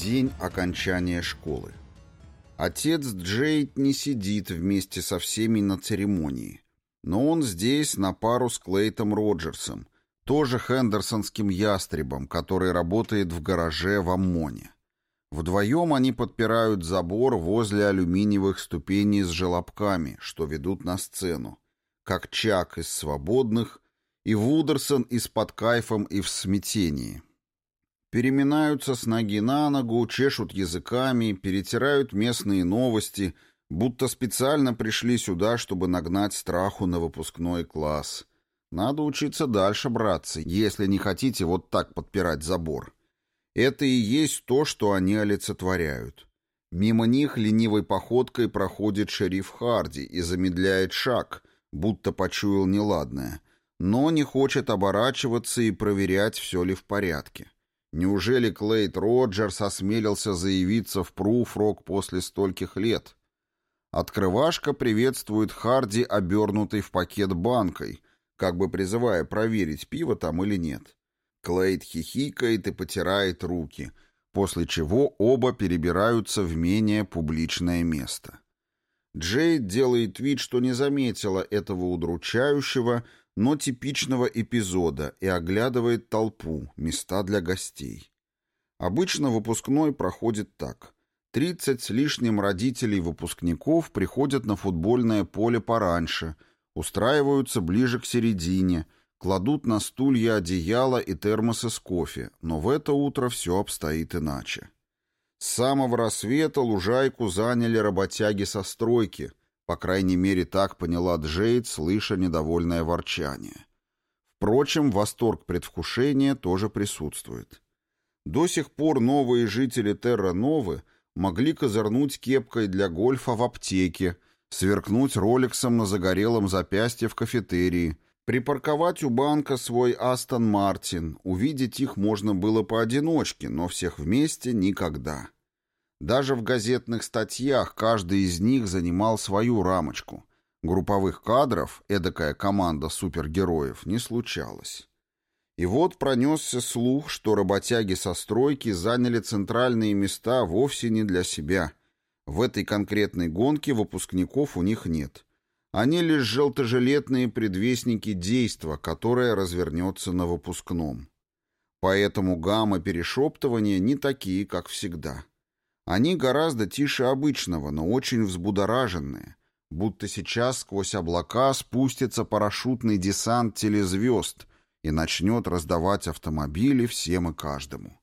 День окончания школы. Отец Джейд не сидит вместе со всеми на церемонии, но он здесь на пару с Клейтом Роджерсом, тоже хендерсонским ястребом, который работает в гараже в Аммоне. Вдвоем они подпирают забор возле алюминиевых ступеней с желобками, что ведут на сцену, как Чак из «Свободных» и Вудерсон из-под кайфом и в смятении. Переминаются с ноги на ногу, чешут языками, перетирают местные новости, будто специально пришли сюда, чтобы нагнать страху на выпускной класс. Надо учиться дальше, братцы, если не хотите вот так подпирать забор. Это и есть то, что они олицетворяют. Мимо них ленивой походкой проходит шериф Харди и замедляет шаг, будто почуял неладное, но не хочет оборачиваться и проверять, все ли в порядке. Неужели Клейт Роджерс осмелился заявиться в Пруфрок после стольких лет? Открывашка приветствует Харди, обернутый в пакет банкой, как бы призывая проверить, пиво там или нет. Клейт хихикает и потирает руки, после чего оба перебираются в менее публичное место. Джейд делает вид, что не заметила этого удручающего, но типичного эпизода и оглядывает толпу, места для гостей. Обычно выпускной проходит так. Тридцать с лишним родителей выпускников приходят на футбольное поле пораньше, устраиваются ближе к середине, кладут на стулья одеяло и термосы с кофе, но в это утро все обстоит иначе. С самого рассвета лужайку заняли работяги со стройки – по крайней мере, так поняла Джейд, слыша недовольное ворчание. Впрочем, восторг предвкушения тоже присутствует. До сих пор новые жители Терра-Новы могли козырнуть кепкой для гольфа в аптеке, сверкнуть роликсом на загорелом запястье в кафетерии, припарковать у банка свой Астон Мартин, увидеть их можно было поодиночке, но всех вместе никогда. Даже в газетных статьях каждый из них занимал свою рамочку. Групповых кадров, эдакая команда супергероев, не случалось. И вот пронесся слух, что работяги со стройки заняли центральные места вовсе не для себя. В этой конкретной гонке выпускников у них нет. Они лишь желтожилетные предвестники действа, которое развернется на выпускном. Поэтому гамма перешептывания не такие, как всегда. Они гораздо тише обычного, но очень взбудораженные, будто сейчас сквозь облака спустится парашютный десант телезвезд и начнет раздавать автомобили всем и каждому.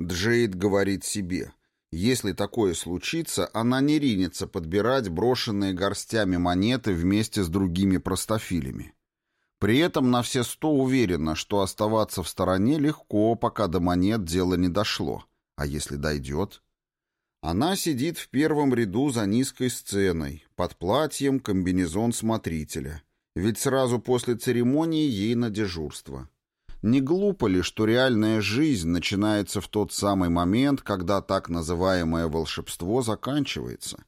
Джейд говорит себе, если такое случится, она не ринется подбирать брошенные горстями монеты вместе с другими простофилями. При этом на все сто уверена, что оставаться в стороне легко, пока до монет дело не дошло. А если дойдет? Она сидит в первом ряду за низкой сценой, под платьем комбинезон смотрителя. Ведь сразу после церемонии ей на дежурство. Не глупо ли, что реальная жизнь начинается в тот самый момент, когда так называемое волшебство заканчивается?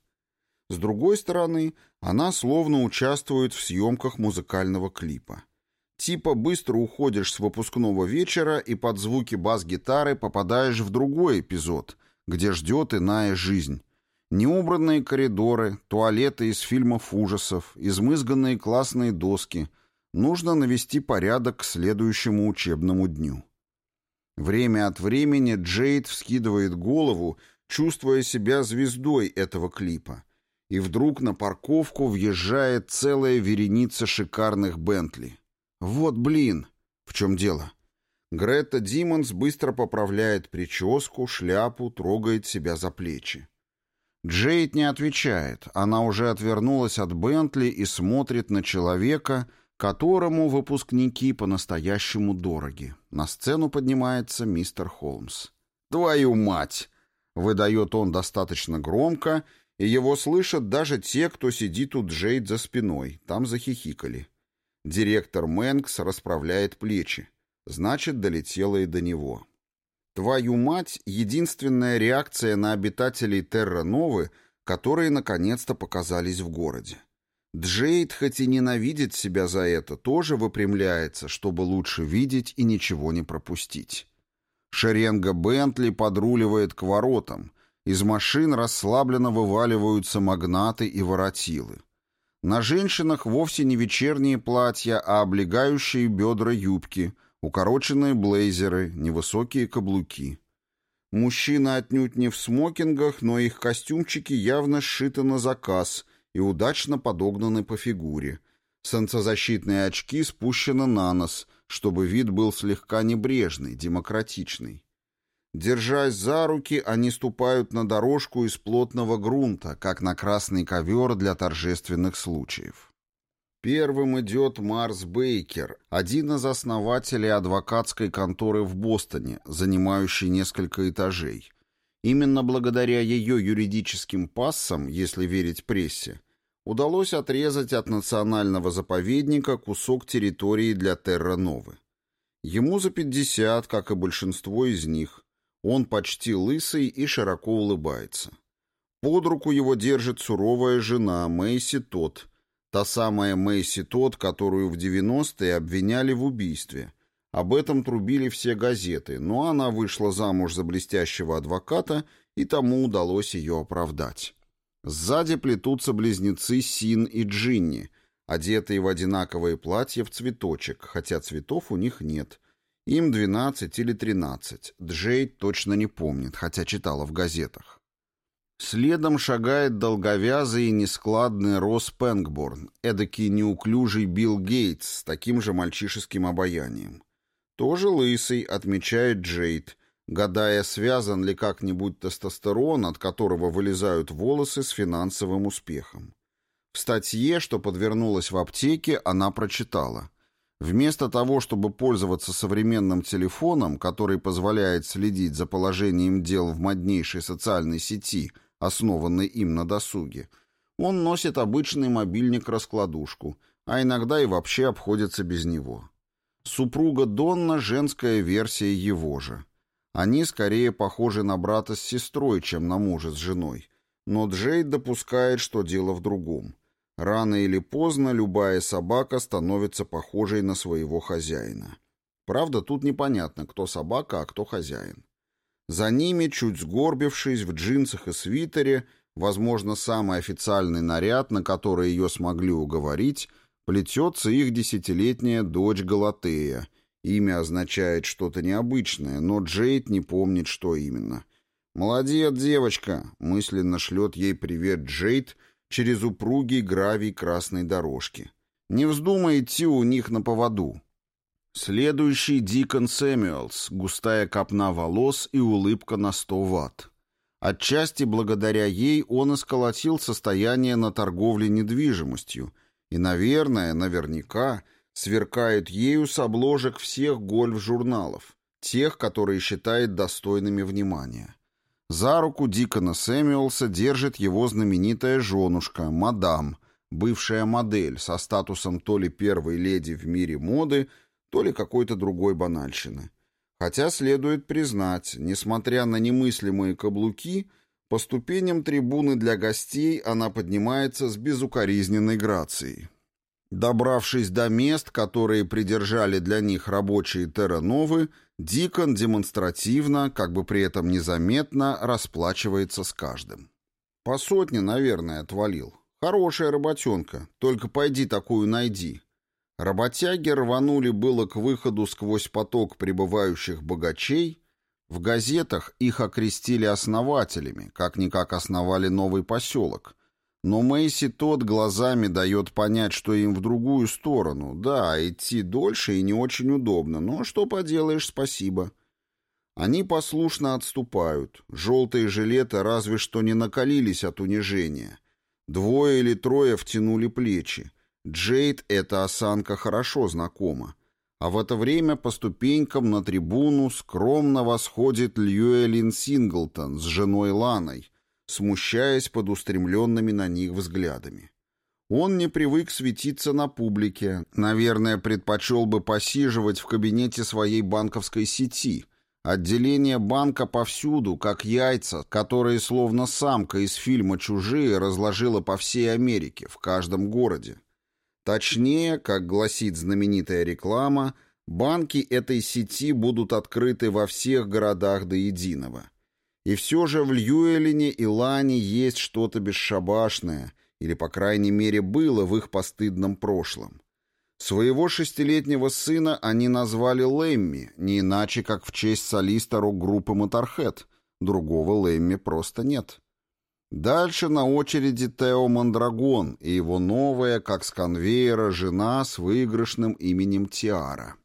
С другой стороны, она словно участвует в съемках музыкального клипа. Типа быстро уходишь с выпускного вечера и под звуки бас-гитары попадаешь в другой эпизод — где ждет иная жизнь. Неубранные коридоры, туалеты из фильмов ужасов, измызганные классные доски. Нужно навести порядок к следующему учебному дню. Время от времени Джейд вскидывает голову, чувствуя себя звездой этого клипа. И вдруг на парковку въезжает целая вереница шикарных Бентли. Вот блин! В чем дело? Грета Димонс быстро поправляет прическу, шляпу, трогает себя за плечи. Джейд не отвечает, она уже отвернулась от Бентли и смотрит на человека, которому выпускники по-настоящему дороги. На сцену поднимается мистер Холмс. «Твою мать!» — выдает он достаточно громко, и его слышат даже те, кто сидит у Джейд за спиной, там захихикали. Директор Мэнкс расправляет плечи. Значит, долетело и до него. Твою мать — единственная реакция на обитателей Терра-Новы, которые наконец-то показались в городе. Джейд, хоть и ненавидит себя за это, тоже выпрямляется, чтобы лучше видеть и ничего не пропустить. Шеренга Бентли подруливает к воротам. Из машин расслабленно вываливаются магнаты и воротилы. На женщинах вовсе не вечерние платья, а облегающие бедра юбки, укороченные блейзеры, невысокие каблуки. Мужчины отнюдь не в смокингах, но их костюмчики явно сшиты на заказ и удачно подогнаны по фигуре. Солнцезащитные очки спущены на нос, чтобы вид был слегка небрежный, демократичный. Держась за руки, они ступают на дорожку из плотного грунта, как на красный ковер для торжественных случаев. Первым идет Марс Бейкер, один из основателей адвокатской конторы в Бостоне, занимающий несколько этажей. Именно благодаря ее юридическим пассам, если верить прессе, удалось отрезать от национального заповедника кусок территории для Терра-Новы. Ему за 50, как и большинство из них, он почти лысый и широко улыбается. Под руку его держит суровая жена Мэйси Тот, та самая Мэйси Тот, которую в 90-е обвиняли в убийстве. Об этом трубили все газеты, но она вышла замуж за блестящего адвоката, и тому удалось ее оправдать. Сзади плетутся близнецы Син и Джинни, одетые в одинаковые платья в цветочек, хотя цветов у них нет – им 12 или 13. Джейд точно не помнит, хотя читала в газетах. Следом шагает долговязый и нескладный Росс Пэнгборн, эдакий неуклюжий Билл Гейтс с таким же мальчишеским обаянием. Тоже лысый, отмечает Джейд, гадая, связан ли как-нибудь тестостерон, от которого вылезают волосы с финансовым успехом. В статье, что подвернулась в аптеке, она прочитала – Вместо того, чтобы пользоваться современным телефоном, который позволяет следить за положением дел в моднейшей социальной сети, основанной им на досуге, он носит обычный мобильник-раскладушку, а иногда и вообще обходится без него. Супруга Донна – женская версия его же. Они скорее похожи на брата с сестрой, чем на мужа с женой, но Джейд допускает, что дело в другом. Рано или поздно любая собака становится похожей на своего хозяина. Правда, тут непонятно, кто собака, а кто хозяин. За ними, чуть сгорбившись, в джинсах и свитере, возможно, самый официальный наряд, на который ее смогли уговорить, плетется их десятилетняя дочь Галатея. Имя означает что-то необычное, но Джейд не помнит, что именно. «Молодец, девочка!» — мысленно шлет ей привет Джейд — через упругий гравий красной дорожки. Не вздумай идти у них на поводу. Следующий Дикон Сэмюэлс, густая копна волос и улыбка на сто ватт. Отчасти благодаря ей он исколотил состояние на торговле недвижимостью и, наверное, наверняка, сверкает ею с обложек всех гольф-журналов, тех, которые считает достойными внимания. За руку Дикона Сэмюэлса держит его знаменитая женушка, мадам, бывшая модель со статусом то ли первой леди в мире моды, то ли какой-то другой банальщины. Хотя следует признать, несмотря на немыслимые каблуки, по ступеням трибуны для гостей она поднимается с безукоризненной грацией. Добравшись до мест, которые придержали для них рабочие Террановы, Дикон демонстративно, как бы при этом незаметно, расплачивается с каждым. По сотне, наверное, отвалил. Хорошая работенка, только пойди такую найди. Работяги рванули было к выходу сквозь поток прибывающих богачей. В газетах их окрестили основателями, как-никак основали новый поселок. Но Мэйси тот глазами дает понять, что им в другую сторону. Да, идти дольше и не очень удобно, но что поделаешь, спасибо. Они послушно отступают. Желтые жилеты разве что не накалились от унижения. Двое или трое втянули плечи. Джейд эта осанка хорошо знакома. А в это время по ступенькам на трибуну скромно восходит Льюэлин Синглтон с женой Ланой — смущаясь под устремленными на них взглядами. Он не привык светиться на публике, наверное, предпочел бы посиживать в кабинете своей банковской сети. Отделение банка повсюду, как яйца, которые словно самка из фильма «Чужие» разложила по всей Америке, в каждом городе. Точнее, как гласит знаменитая реклама, Банки этой сети будут открыты во всех городах до единого. И все же в Льюэлине и Лане есть что-то бесшабашное, или, по крайней мере, было в их постыдном прошлом. Своего шестилетнего сына они назвали Лэмми, не иначе, как в честь солиста рок-группы «Моторхед». Другого Лэмми просто нет. Дальше на очереди Тео Мандрагон и его новая, как с конвейера, жена с выигрышным именем Тиара.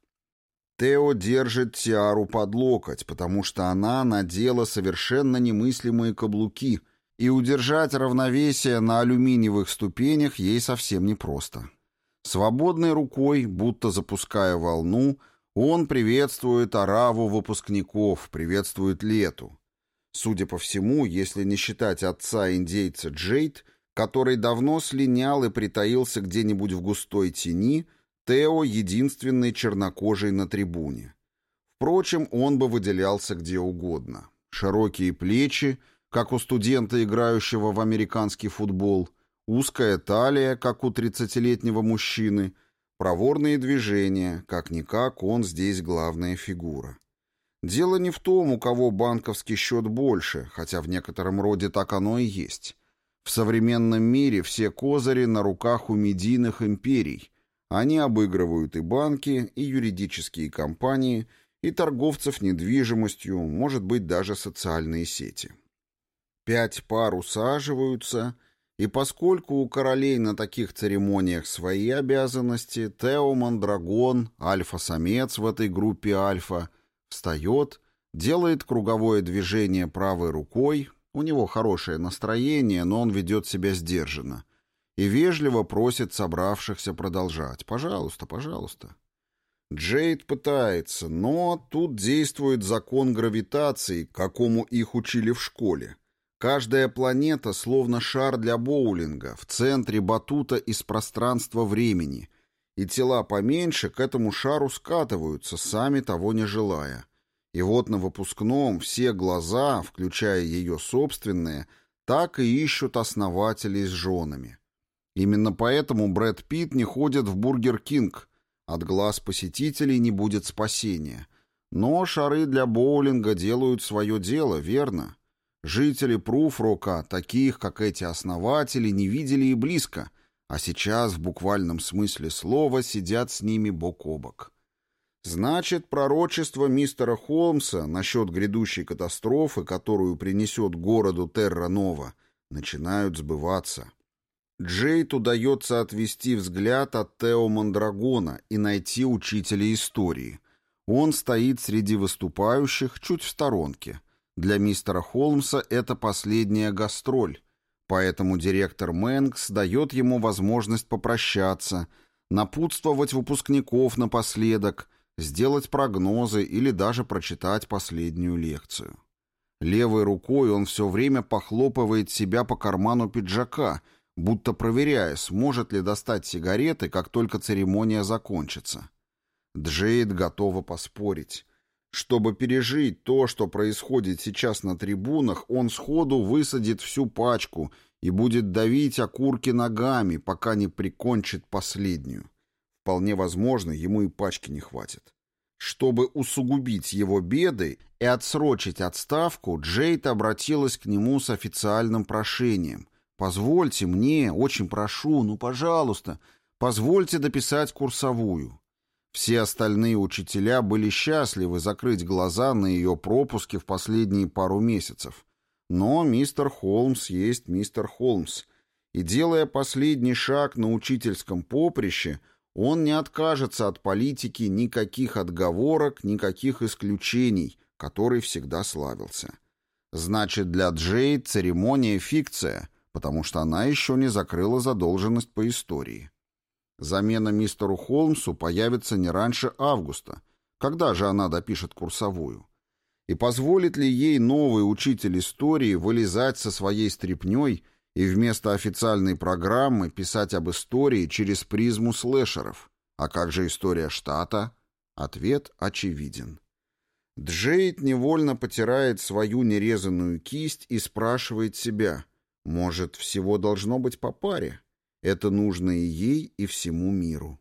Тео держит Тиару под локоть, потому что она надела совершенно немыслимые каблуки, и удержать равновесие на алюминиевых ступенях ей совсем непросто. Свободной рукой, будто запуская волну, он приветствует ораву выпускников, приветствует лету. Судя по всему, если не считать отца-индейца Джейд, который давно слинял и притаился где-нибудь в густой тени, Тео — единственный чернокожий на трибуне. Впрочем, он бы выделялся где угодно. Широкие плечи, как у студента, играющего в американский футбол — Узкая талия, как у тридцатилетнего мужчины, проворные движения, как-никак он здесь главная фигура. Дело не в том, у кого банковский счет больше, хотя в некотором роде так оно и есть. В современном мире все козыри на руках у медийных империй. Они обыгрывают и банки, и юридические компании, и торговцев недвижимостью, может быть, даже социальные сети. Пять пар усаживаются — и поскольку у королей на таких церемониях свои обязанности, Тео Мандрагон, альфа-самец в этой группе альфа, встает, делает круговое движение правой рукой, у него хорошее настроение, но он ведет себя сдержанно, и вежливо просит собравшихся продолжать. «Пожалуйста, пожалуйста». Джейд пытается, но тут действует закон гравитации, какому их учили в школе. Каждая планета словно шар для боулинга, в центре батута из пространства-времени, и тела поменьше к этому шару скатываются, сами того не желая. И вот на выпускном все глаза, включая ее собственные, так и ищут основателей с женами. Именно поэтому Брэд Питт не ходит в Бургер Кинг. От глаз посетителей не будет спасения. Но шары для боулинга делают свое дело, верно? Жители Пруфрока, таких, как эти основатели, не видели и близко, а сейчас в буквальном смысле слова сидят с ними бок о бок. Значит, пророчество мистера Холмса насчет грядущей катастрофы, которую принесет городу Терра-Нова, начинают сбываться. Джейд удается отвести взгляд от Тео Мандрагона и найти учителя истории. Он стоит среди выступающих чуть в сторонке — для мистера Холмса это последняя гастроль, поэтому директор Мэнкс дает ему возможность попрощаться, напутствовать выпускников напоследок, сделать прогнозы или даже прочитать последнюю лекцию. Левой рукой он все время похлопывает себя по карману пиджака, будто проверяя, сможет ли достать сигареты, как только церемония закончится. Джейд готова поспорить. Чтобы пережить то, что происходит сейчас на трибунах, он сходу высадит всю пачку и будет давить окурки ногами, пока не прикончит последнюю. Вполне возможно, ему и пачки не хватит. Чтобы усугубить его беды и отсрочить отставку, Джейд обратилась к нему с официальным прошением. «Позвольте мне, очень прошу, ну, пожалуйста, позвольте дописать курсовую». Все остальные учителя были счастливы закрыть глаза на ее пропуски в последние пару месяцев. Но мистер Холмс есть мистер Холмс. И делая последний шаг на учительском поприще, он не откажется от политики никаких отговорок, никаких исключений, который всегда славился. Значит, для Джей церемония фикция, потому что она еще не закрыла задолженность по истории. Замена мистеру Холмсу появится не раньше августа. Когда же она допишет курсовую? И позволит ли ей новый учитель истории вылезать со своей стряпней и вместо официальной программы писать об истории через призму слэшеров? А как же история штата? Ответ очевиден. Джейд невольно потирает свою нерезанную кисть и спрашивает себя, может, всего должно быть по паре? Это нужно и ей, и всему миру.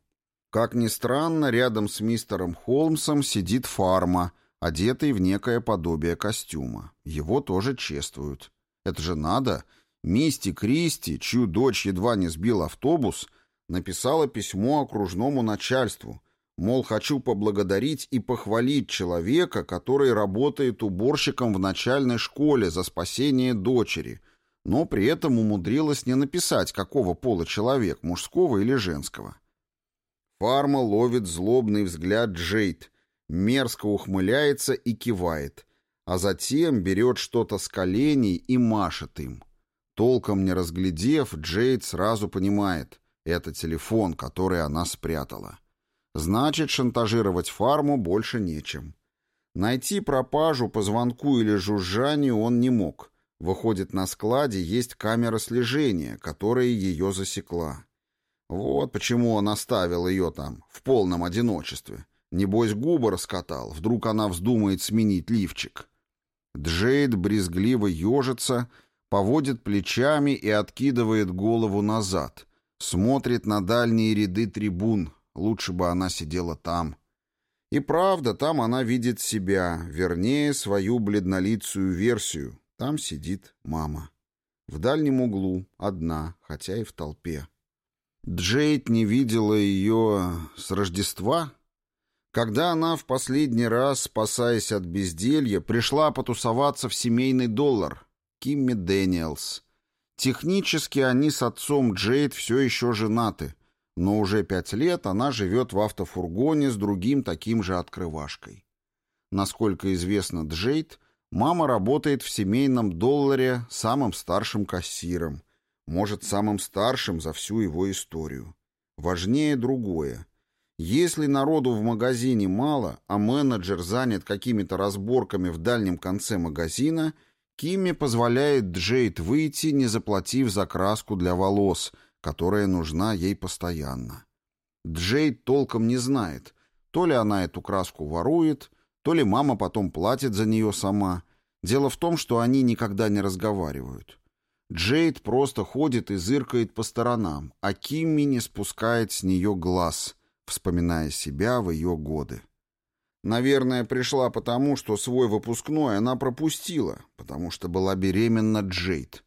Как ни странно, рядом с мистером Холмсом сидит фарма, одетый в некое подобие костюма. Его тоже чествуют. Это же надо. Мисти Кристи, чью дочь едва не сбил автобус, написала письмо окружному начальству. Мол, хочу поблагодарить и похвалить человека, который работает уборщиком в начальной школе за спасение дочери, но при этом умудрилась не написать, какого пола человек, мужского или женского. Фарма ловит злобный взгляд Джейд, мерзко ухмыляется и кивает, а затем берет что-то с коленей и машет им. Толком не разглядев, Джейд сразу понимает — это телефон, который она спрятала. Значит, шантажировать фарму больше нечем. Найти пропажу по звонку или жужжанию он не мог. Выходит, на складе есть камера слежения, которая ее засекла. Вот почему он оставил ее там, в полном одиночестве. Небось, губы раскатал, вдруг она вздумает сменить лифчик. Джейд брезгливо ежится, поводит плечами и откидывает голову назад, смотрит на дальние ряды трибун, лучше бы она сидела там. И правда, там она видит себя, вернее, свою бледнолицую версию. Там сидит мама. В дальнем углу, одна, хотя и в толпе. Джейд не видела ее с Рождества, когда она в последний раз, спасаясь от безделья, пришла потусоваться в семейный доллар. Кимми Дэниелс. Технически они с отцом Джейд все еще женаты, но уже пять лет она живет в автофургоне с другим таким же открывашкой. Насколько известно Джейд, мама работает в семейном долларе самым старшим кассиром – может, самым старшим за всю его историю. Важнее другое. Если народу в магазине мало, а менеджер занят какими-то разборками в дальнем конце магазина, Кимми позволяет Джейд выйти, не заплатив за краску для волос, которая нужна ей постоянно. Джейд толком не знает, то ли она эту краску ворует, то ли мама потом платит за нее сама. Дело в том, что они никогда не разговаривают. Джейд просто ходит и зыркает по сторонам, а Кимми не спускает с нее глаз, вспоминая себя в ее годы. Наверное, пришла потому, что свой выпускной она пропустила, потому что была беременна Джейд.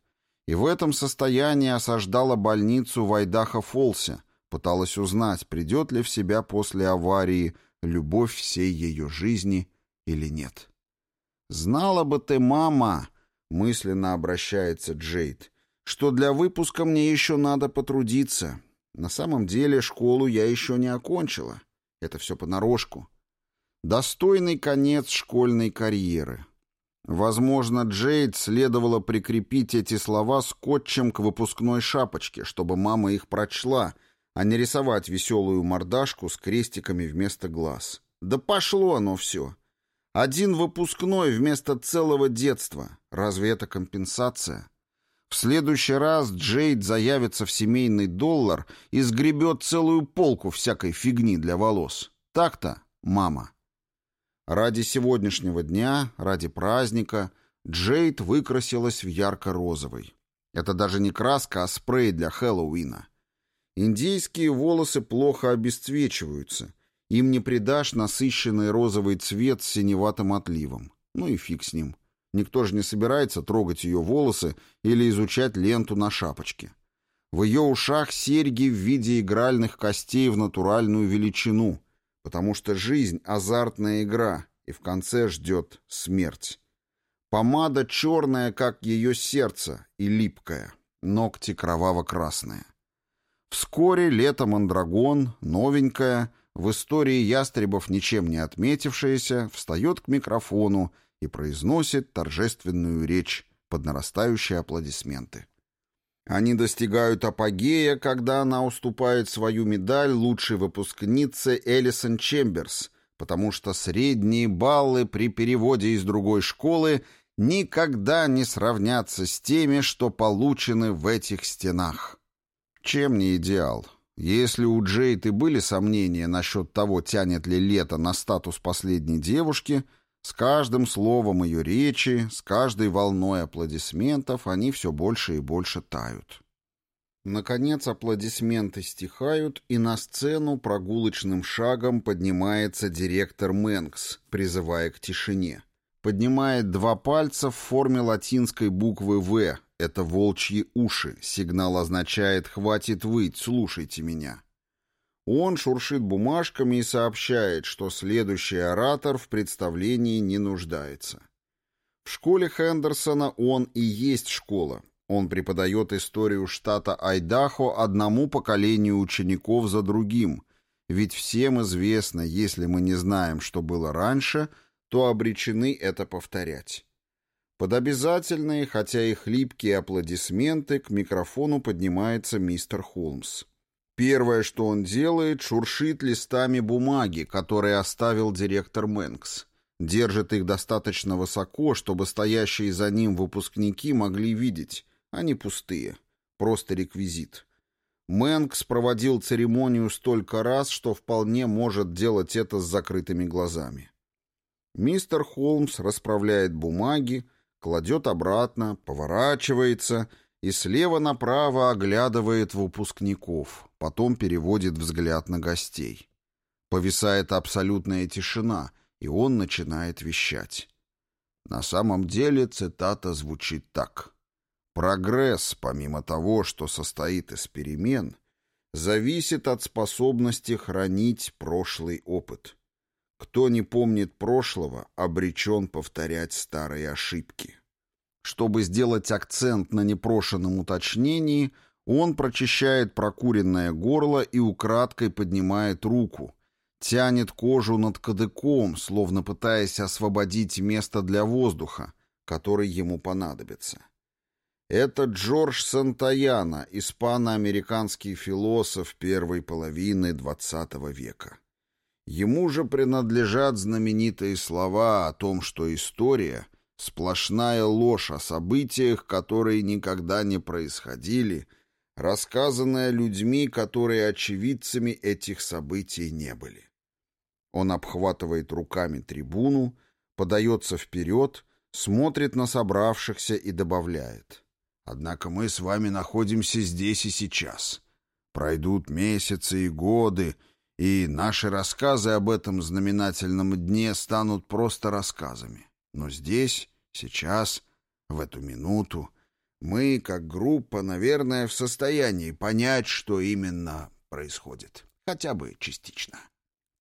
И в этом состоянии осаждала больницу в Айдахо-Фолсе, пыталась узнать, придет ли в себя после аварии любовь всей ее жизни или нет. «Знала бы ты, мама!» Мысленно обращается Джейд, что для выпуска мне еще надо потрудиться. На самом деле школу я еще не окончила. Это все понарошку. Достойный конец школьной карьеры. Возможно, Джейд следовало прикрепить эти слова скотчем к выпускной шапочке, чтобы мама их прочла, а не рисовать веселую мордашку с крестиками вместо глаз. Да пошло оно все. Один выпускной вместо целого детства. Разве это компенсация? В следующий раз Джейд заявится в семейный доллар и сгребет целую полку всякой фигни для волос. Так-то, мама. Ради сегодняшнего дня, ради праздника, Джейд выкрасилась в ярко-розовый. Это даже не краска, а спрей для Хэллоуина. Индейские волосы плохо обесцвечиваются — им не придашь насыщенный розовый цвет с синеватым отливом. Ну и фиг с ним. Никто же не собирается трогать ее волосы или изучать ленту на шапочке. В ее ушах серьги в виде игральных костей в натуральную величину, потому что жизнь — азартная игра, и в конце ждет смерть. Помада черная, как ее сердце, и липкая, ногти кроваво-красные. Вскоре лето Мандрагон, новенькая — в истории ястребов ничем не отметившаяся, встает к микрофону и произносит торжественную речь под нарастающие аплодисменты. Они достигают апогея, когда она уступает свою медаль лучшей выпускнице Элисон Чемберс, потому что средние баллы при переводе из другой школы никогда не сравнятся с теми, что получены в этих стенах. Чем не идеал? Если у Джейд и были сомнения насчет того, тянет ли лето на статус последней девушки, с каждым словом ее речи, с каждой волной аплодисментов они все больше и больше тают. Наконец аплодисменты стихают, и на сцену прогулочным шагом поднимается директор Мэнкс, призывая к тишине. Поднимает два пальца в форме латинской буквы «В». Это волчьи уши. Сигнал означает «хватит выть, слушайте меня». Он шуршит бумажками и сообщает, что следующий оратор в представлении не нуждается. В школе Хендерсона он и есть школа. Он преподает историю штата Айдахо одному поколению учеников за другим, ведь всем известно, если мы не знаем, что было раньше, то обречены это повторять. Под обязательные, хотя и хлипкие аплодисменты, к микрофону поднимается мистер Холмс. Первое, что он делает, шуршит листами бумаги, которые оставил директор Мэнкс. Держит их достаточно высоко, чтобы стоящие за ним выпускники могли видеть. Они пустые. Просто реквизит. Мэнкс проводил церемонию столько раз, что вполне может делать это с закрытыми глазами. Мистер Холмс расправляет бумаги, кладет обратно, поворачивается и слева направо оглядывает выпускников, потом переводит взгляд на гостей. Повисает абсолютная тишина, и он начинает вещать. На самом деле цитата звучит так. «Прогресс, помимо того, что состоит из перемен, зависит от способности хранить прошлый опыт. Кто не помнит прошлого, обречен повторять старые ошибки». Чтобы сделать акцент на непрошенном уточнении, он прочищает прокуренное горло и украдкой поднимает руку, тянет кожу над кадыком, словно пытаясь освободить место для воздуха, который ему понадобится. Это Джордж Сантаяна, испано-американский философ первой половины XX века. Ему же принадлежат знаменитые слова о том, что история Сплошная ложь о событиях, которые никогда не происходили, рассказанная людьми, которые очевидцами этих событий не были. Он обхватывает руками трибуну, подается вперед, смотрит на собравшихся и добавляет. «Однако мы с вами находимся здесь и сейчас. Пройдут месяцы и годы, и наши рассказы об этом знаменательном дне станут просто рассказами. Но здесь, сейчас, в эту минуту, мы, как группа, наверное, в состоянии понять, что именно происходит. Хотя бы частично.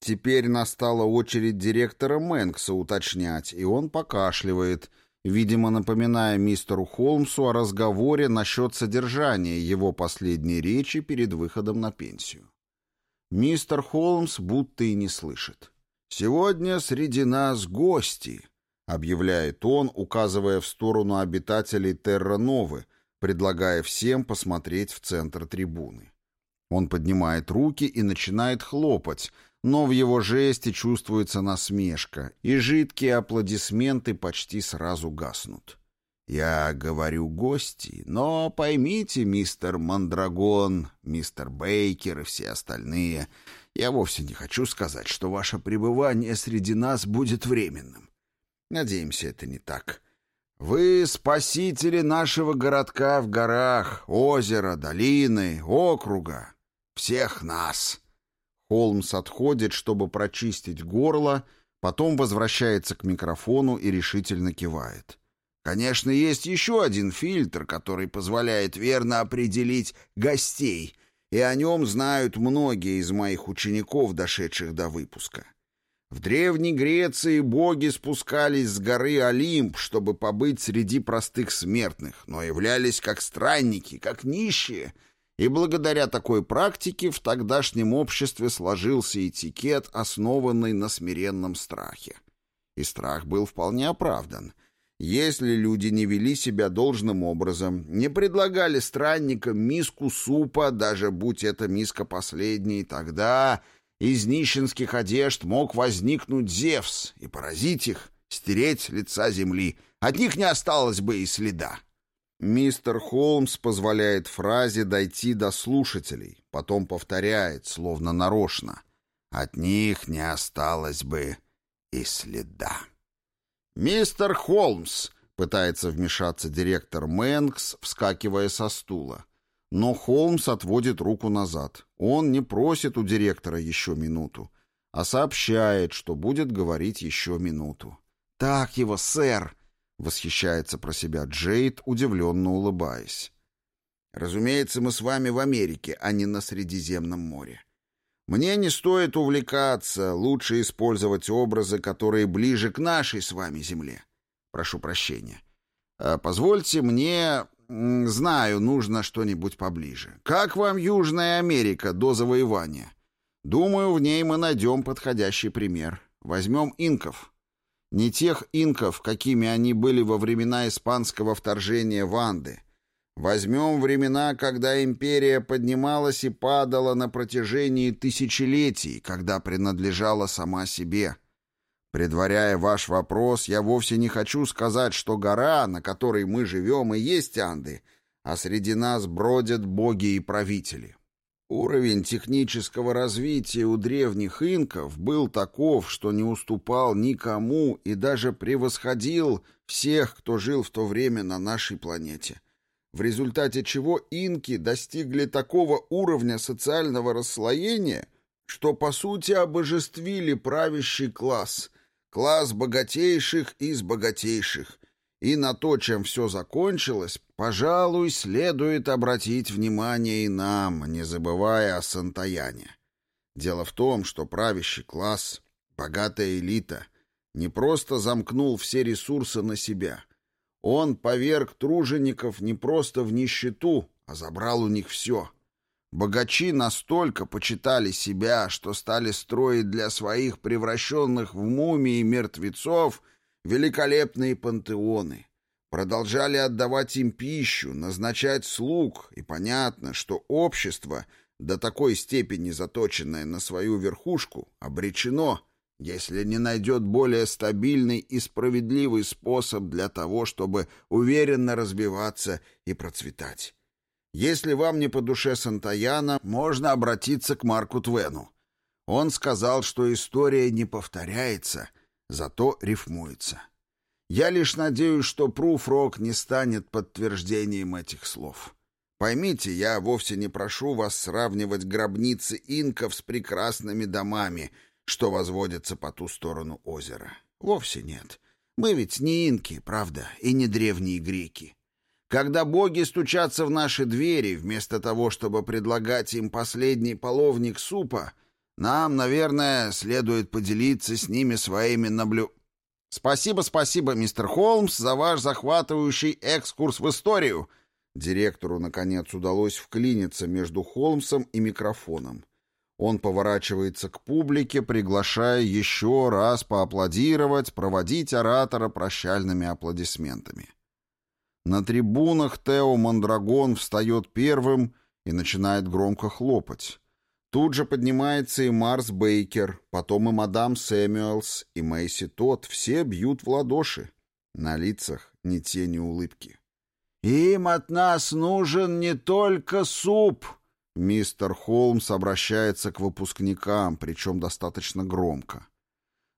Теперь настала очередь директора Мэнкса уточнять, и он покашливает, видимо, напоминая мистеру Холмсу о разговоре насчет содержания его последней речи перед выходом на пенсию. Мистер Холмс будто и не слышит. «Сегодня среди нас гости», — объявляет он, указывая в сторону обитателей Терра-Новы, предлагая всем посмотреть в центр трибуны. Он поднимает руки и начинает хлопать, но в его жесте чувствуется насмешка, и жидкие аплодисменты почти сразу гаснут. «Я говорю гости, но поймите, мистер Мандрагон, мистер Бейкер и все остальные, я вовсе не хочу сказать, что ваше пребывание среди нас будет временным. Надеемся, это не так. Вы спасители нашего городка в горах, озера, долины, округа. Всех нас. Холмс отходит, чтобы прочистить горло, потом возвращается к микрофону и решительно кивает. Конечно, есть еще один фильтр, который позволяет верно определить гостей, и о нем знают многие из моих учеников, дошедших до выпуска. В Древней Греции боги спускались с горы Олимп, чтобы побыть среди простых смертных, но являлись как странники, как нищие, и благодаря такой практике в тогдашнем обществе сложился этикет, основанный на смиренном страхе. И страх был вполне оправдан. Если люди не вели себя должным образом, не предлагали странникам миску супа, даже будь это миска последней, тогда из нищенских одежд мог возникнуть Зевс и поразить их, стереть лица земли. От них не осталось бы и следа. Мистер Холмс позволяет фразе дойти до слушателей, потом повторяет, словно нарочно. От них не осталось бы и следа. «Мистер Холмс!» — пытается вмешаться директор Мэнкс, вскакивая со стула. Но Холмс отводит руку назад. Он не просит у директора еще минуту, а сообщает, что будет говорить еще минуту. «Так его, сэр!» — восхищается про себя Джейд, удивленно улыбаясь. «Разумеется, мы с вами в Америке, а не на Средиземном море. Мне не стоит увлекаться, лучше использовать образы, которые ближе к нашей с вами земле. Прошу прощения. А позвольте мне Знаю, нужно что-нибудь поближе. Как вам Южная Америка до завоевания? Думаю, в ней мы найдем подходящий пример. Возьмем инков. Не тех инков, какими они были во времена испанского вторжения в Анды. Возьмем времена, когда империя поднималась и падала на протяжении тысячелетий, когда принадлежала сама себе. Предваряя ваш вопрос, я вовсе не хочу сказать, что гора, на которой мы живем, и есть Анды, а среди нас бродят боги и правители. Уровень технического развития у древних инков был таков, что не уступал никому и даже превосходил всех, кто жил в то время на нашей планете. В результате чего инки достигли такого уровня социального расслоения, что по сути обожествили правящий класс – класс богатейших из богатейших, и на то, чем все закончилось, пожалуй, следует обратить внимание и нам, не забывая о Сантаяне. Дело в том, что правящий класс, богатая элита, не просто замкнул все ресурсы на себя. Он поверг тружеников не просто в нищету, а забрал у них все. Богачи настолько почитали себя, что стали строить для своих превращенных в мумии мертвецов великолепные пантеоны. Продолжали отдавать им пищу, назначать слуг, и понятно, что общество, до такой степени заточенное на свою верхушку, обречено, если не найдет более стабильный и справедливый способ для того, чтобы уверенно разбиваться и процветать. Если вам не по душе Сантаяна, можно обратиться к Марку Твену. Он сказал, что история не повторяется, зато рифмуется. Я лишь надеюсь, что Пруфрок не станет подтверждением этих слов. Поймите, я вовсе не прошу вас сравнивать гробницы инков с прекрасными домами, что возводятся по ту сторону озера. Вовсе нет. Мы ведь не инки, правда, и не древние греки. Когда боги стучатся в наши двери, вместо того, чтобы предлагать им последний половник супа, нам, наверное, следует поделиться с ними своими наблю... Спасибо, спасибо, мистер Холмс, за ваш захватывающий экскурс в историю. Директору, наконец, удалось вклиниться между Холмсом и микрофоном. Он поворачивается к публике, приглашая еще раз поаплодировать, проводить оратора прощальными аплодисментами. На трибунах Тео Мандрагон встает первым и начинает громко хлопать. Тут же поднимается и Марс Бейкер, потом и мадам Сэмюэлс, и Мэйси Тот. Все бьют в ладоши. На лицах ни тени улыбки. «Им от нас нужен не только суп!» Мистер Холмс обращается к выпускникам, причем достаточно громко.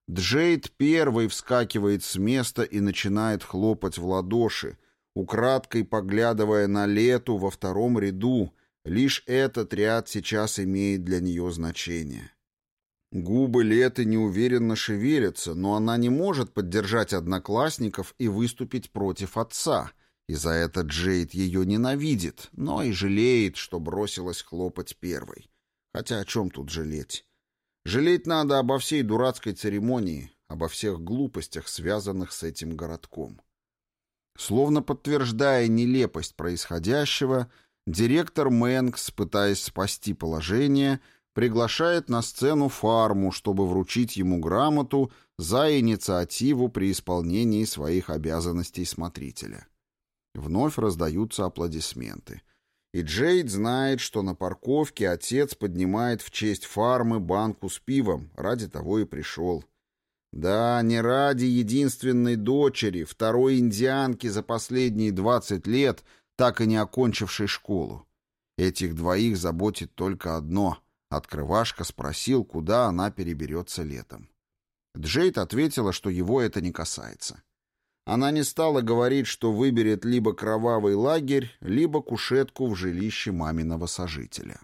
Джейд первый вскакивает с места и начинает хлопать в ладоши, украдкой поглядывая на Лету во втором ряду, лишь этот ряд сейчас имеет для нее значение. Губы Леты неуверенно шевелятся, но она не может поддержать одноклассников и выступить против отца, и за это Джейд ее ненавидит, но и жалеет, что бросилась хлопать первой. Хотя о чем тут жалеть? Жалеть надо обо всей дурацкой церемонии, обо всех глупостях, связанных с этим городком. Словно подтверждая нелепость происходящего, директор Мэнкс, пытаясь спасти положение, приглашает на сцену фарму, чтобы вручить ему грамоту за инициативу при исполнении своих обязанностей смотрителя. Вновь раздаются аплодисменты. И Джейд знает, что на парковке отец поднимает в честь фармы банку с пивом, ради того и пришел. Да, не ради единственной дочери, второй индианки за последние двадцать лет, так и не окончившей школу. Этих двоих заботит только одно. Открывашка спросил, куда она переберется летом. Джейд ответила, что его это не касается. Она не стала говорить, что выберет либо кровавый лагерь, либо кушетку в жилище маминого сожителя.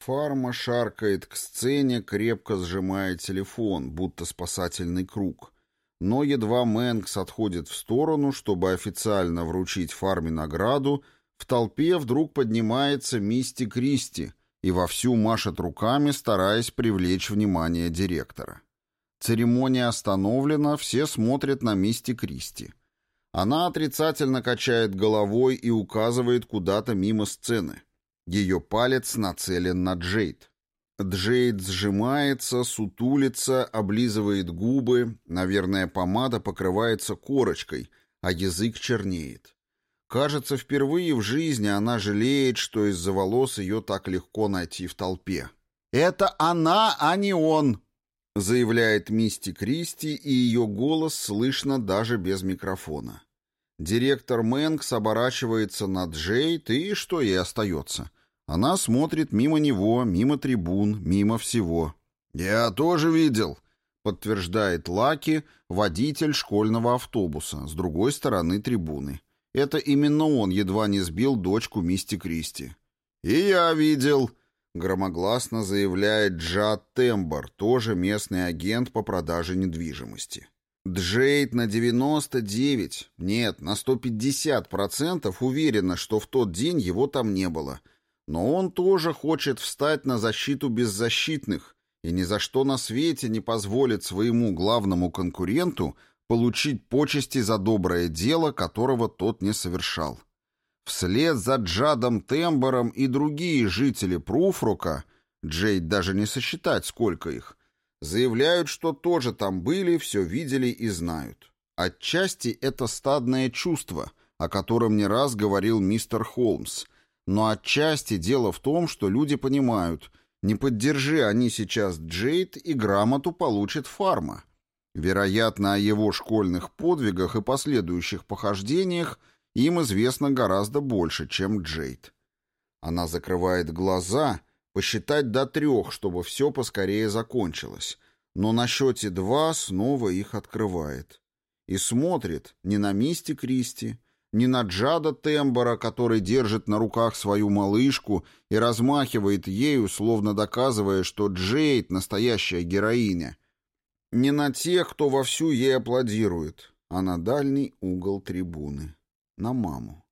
Фарма шаркает к сцене, крепко сжимая телефон, будто спасательный круг. Но едва Мэнкс отходит в сторону, чтобы официально вручить Фарме награду, в толпе вдруг поднимается Мисти Кристи и вовсю машет руками, стараясь привлечь внимание директора. Церемония остановлена, все смотрят на Мисти Кристи. Она отрицательно качает головой и указывает куда-то мимо сцены. Ее палец нацелен на Джейд. Джейд сжимается, сутулится, облизывает губы, наверное, помада покрывается корочкой, а язык чернеет. Кажется, впервые в жизни она жалеет, что из-за волос ее так легко найти в толпе. «Это она, а не он!» — заявляет Мисти Кристи, и ее голос слышно даже без микрофона. Директор Мэнкс оборачивается на Джейд, и что ей остается? Она смотрит мимо него, мимо трибун, мимо всего. «Я тоже видел», — подтверждает Лаки, водитель школьного автобуса, с другой стороны трибуны. Это именно он едва не сбил дочку Мисти Кристи. «И я видел», — громогласно заявляет Джад Тембор, тоже местный агент по продаже недвижимости. Джейд на 99, нет, на 150% уверена, что в тот день его там не было. Но он тоже хочет встать на защиту беззащитных и ни за что на свете не позволит своему главному конкуренту получить почести за доброе дело, которого тот не совершал. Вслед за Джадом Тембором и другие жители Пруфрука, Джейд даже не сосчитать, сколько их, Заявляют, что тоже там были, все видели и знают. Отчасти это стадное чувство, о котором не раз говорил мистер Холмс, но отчасти дело в том, что люди понимают, не поддержи они сейчас Джейд, и грамоту получит фарма. Вероятно, о его школьных подвигах и последующих похождениях им известно гораздо больше, чем Джейд. Она закрывает глаза посчитать до трех, чтобы все поскорее закончилось, но на счете два снова их открывает. И смотрит не на Мисти Кристи, не на Джада Тембора, который держит на руках свою малышку и размахивает ею, словно доказывая, что Джейд — настоящая героиня, не на тех, кто вовсю ей аплодирует, а на дальний угол трибуны, на маму.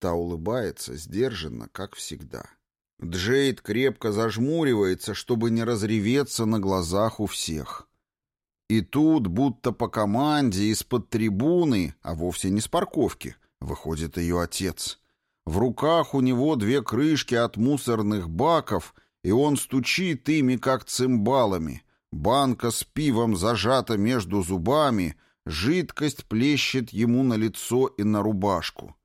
Та улыбается сдержанно, как всегда. Джейд крепко зажмуривается, чтобы не разреветься на глазах у всех. И тут, будто по команде, из-под трибуны, а вовсе не с парковки, выходит ее отец. В руках у него две крышки от мусорных баков, и он стучит ими, как цимбалами. Банка с пивом зажата между зубами, жидкость плещет ему на лицо и на рубашку.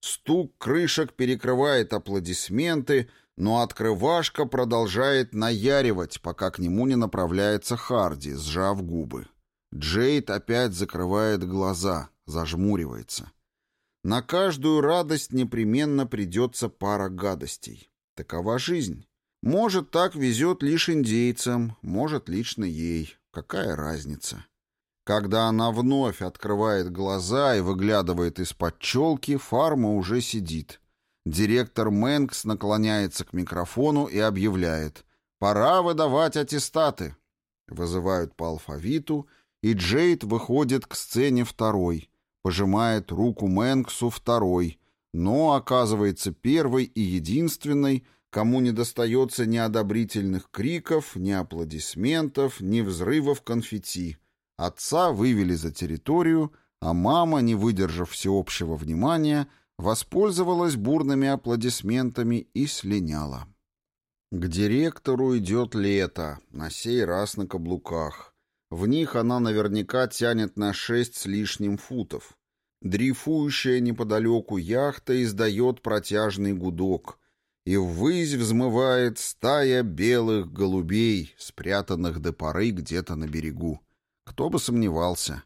Стук крышек перекрывает аплодисменты — но открывашка продолжает наяривать, пока к нему не направляется Харди, сжав губы. Джейд опять закрывает глаза, зажмуривается. На каждую радость непременно придется пара гадостей. Такова жизнь. Может, так везет лишь индейцам, может, лично ей. Какая разница? Когда она вновь открывает глаза и выглядывает из-под челки, фарма уже сидит. Директор Мэнкс наклоняется к микрофону и объявляет «Пора выдавать аттестаты». Вызывают по алфавиту, и Джейд выходит к сцене второй, пожимает руку Мэнксу второй, но оказывается первой и единственной, кому не достается ни одобрительных криков, ни аплодисментов, ни взрывов конфетти. Отца вывели за территорию, а мама, не выдержав всеобщего внимания, воспользовалась бурными аплодисментами и слиняла. К директору идет лето, на сей раз на каблуках. В них она наверняка тянет на шесть с лишним футов. Дрейфующая неподалеку яхта издает протяжный гудок, и ввысь взмывает стая белых голубей, спрятанных до поры где-то на берегу. Кто бы сомневался.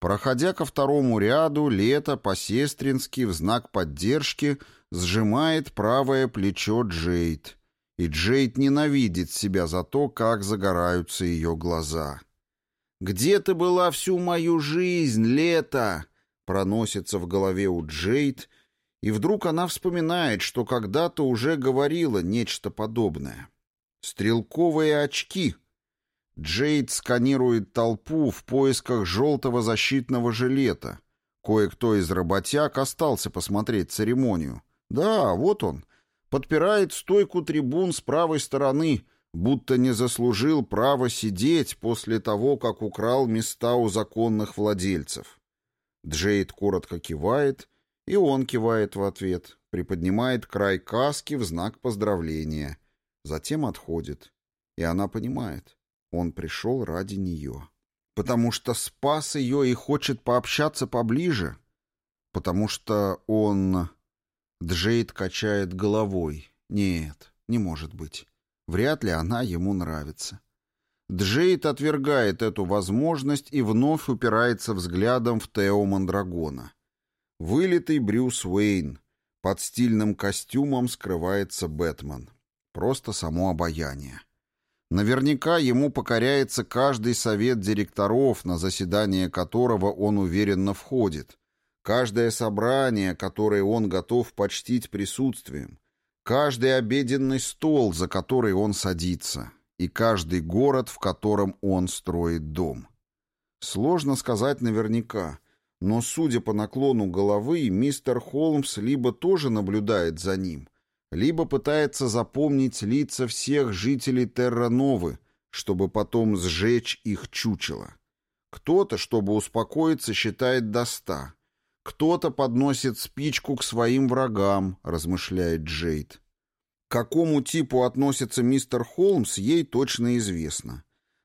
Проходя ко второму ряду, Лето по-сестрински в знак поддержки сжимает правое плечо Джейд. И Джейд ненавидит себя за то, как загораются ее глаза. «Где ты была всю мою жизнь, Лето?» проносится в голове у Джейд, и вдруг она вспоминает, что когда-то уже говорила нечто подобное. «Стрелковые очки!» Джейд сканирует толпу в поисках желтого защитного жилета. Кое-кто из работяг остался посмотреть церемонию. Да, вот он. Подпирает стойку трибун с правой стороны, будто не заслужил право сидеть после того, как украл места у законных владельцев. Джейд коротко кивает, и он кивает в ответ, приподнимает край каски в знак поздравления, затем отходит. И она понимает, он пришел ради нее. Потому что спас ее и хочет пообщаться поближе. Потому что он... Джейд качает головой. Нет, не может быть. Вряд ли она ему нравится. Джейд отвергает эту возможность и вновь упирается взглядом в Тео Мандрагона. Вылитый Брюс Уэйн. Под стильным костюмом скрывается Бэтмен. Просто само обаяние. Наверняка ему покоряется каждый совет директоров, на заседание которого он уверенно входит, каждое собрание, которое он готов почтить присутствием, каждый обеденный стол, за который он садится, и каждый город, в котором он строит дом. Сложно сказать наверняка, но, судя по наклону головы, мистер Холмс либо тоже наблюдает за ним, либо пытается запомнить лица всех жителей Терра-Новы, чтобы потом сжечь их чучело. Кто-то, чтобы успокоиться, считает до ста, «Кто-то подносит спичку к своим врагам», — размышляет Джейд. К какому типу относится мистер Холмс, ей точно известно.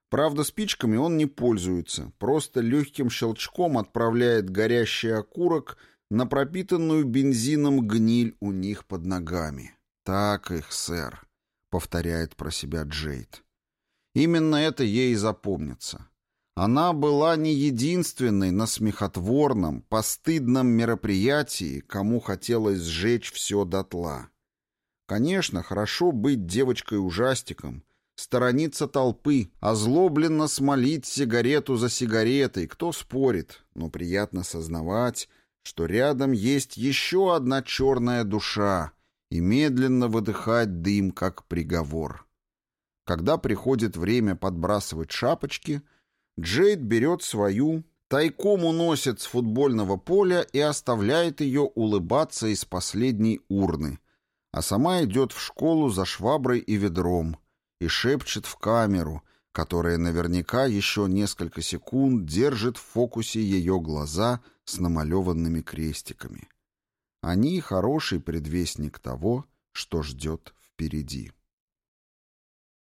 Правда, спичками он не пользуется, просто легким щелчком отправляет горящий окурок на пропитанную бензином гниль у них под ногами. «Так их, сэр», — повторяет про себя Джейд. Именно это ей и запомнится. Она была не единственной на смехотворном, постыдном мероприятии, кому хотелось сжечь все дотла. Конечно, хорошо быть девочкой-ужастиком, сторониться толпы, озлобленно смолить сигарету за сигаретой, кто спорит, но приятно сознавать, что рядом есть еще одна черная душа, и медленно выдыхать дым, как приговор. Когда приходит время подбрасывать шапочки — Джейд берет свою, тайком уносит с футбольного поля и оставляет ее улыбаться из последней урны, а сама идет в школу за шваброй и ведром и шепчет в камеру, которая наверняка еще несколько секунд держит в фокусе ее глаза с намалеванными крестиками. Они хороший предвестник того, что ждет впереди.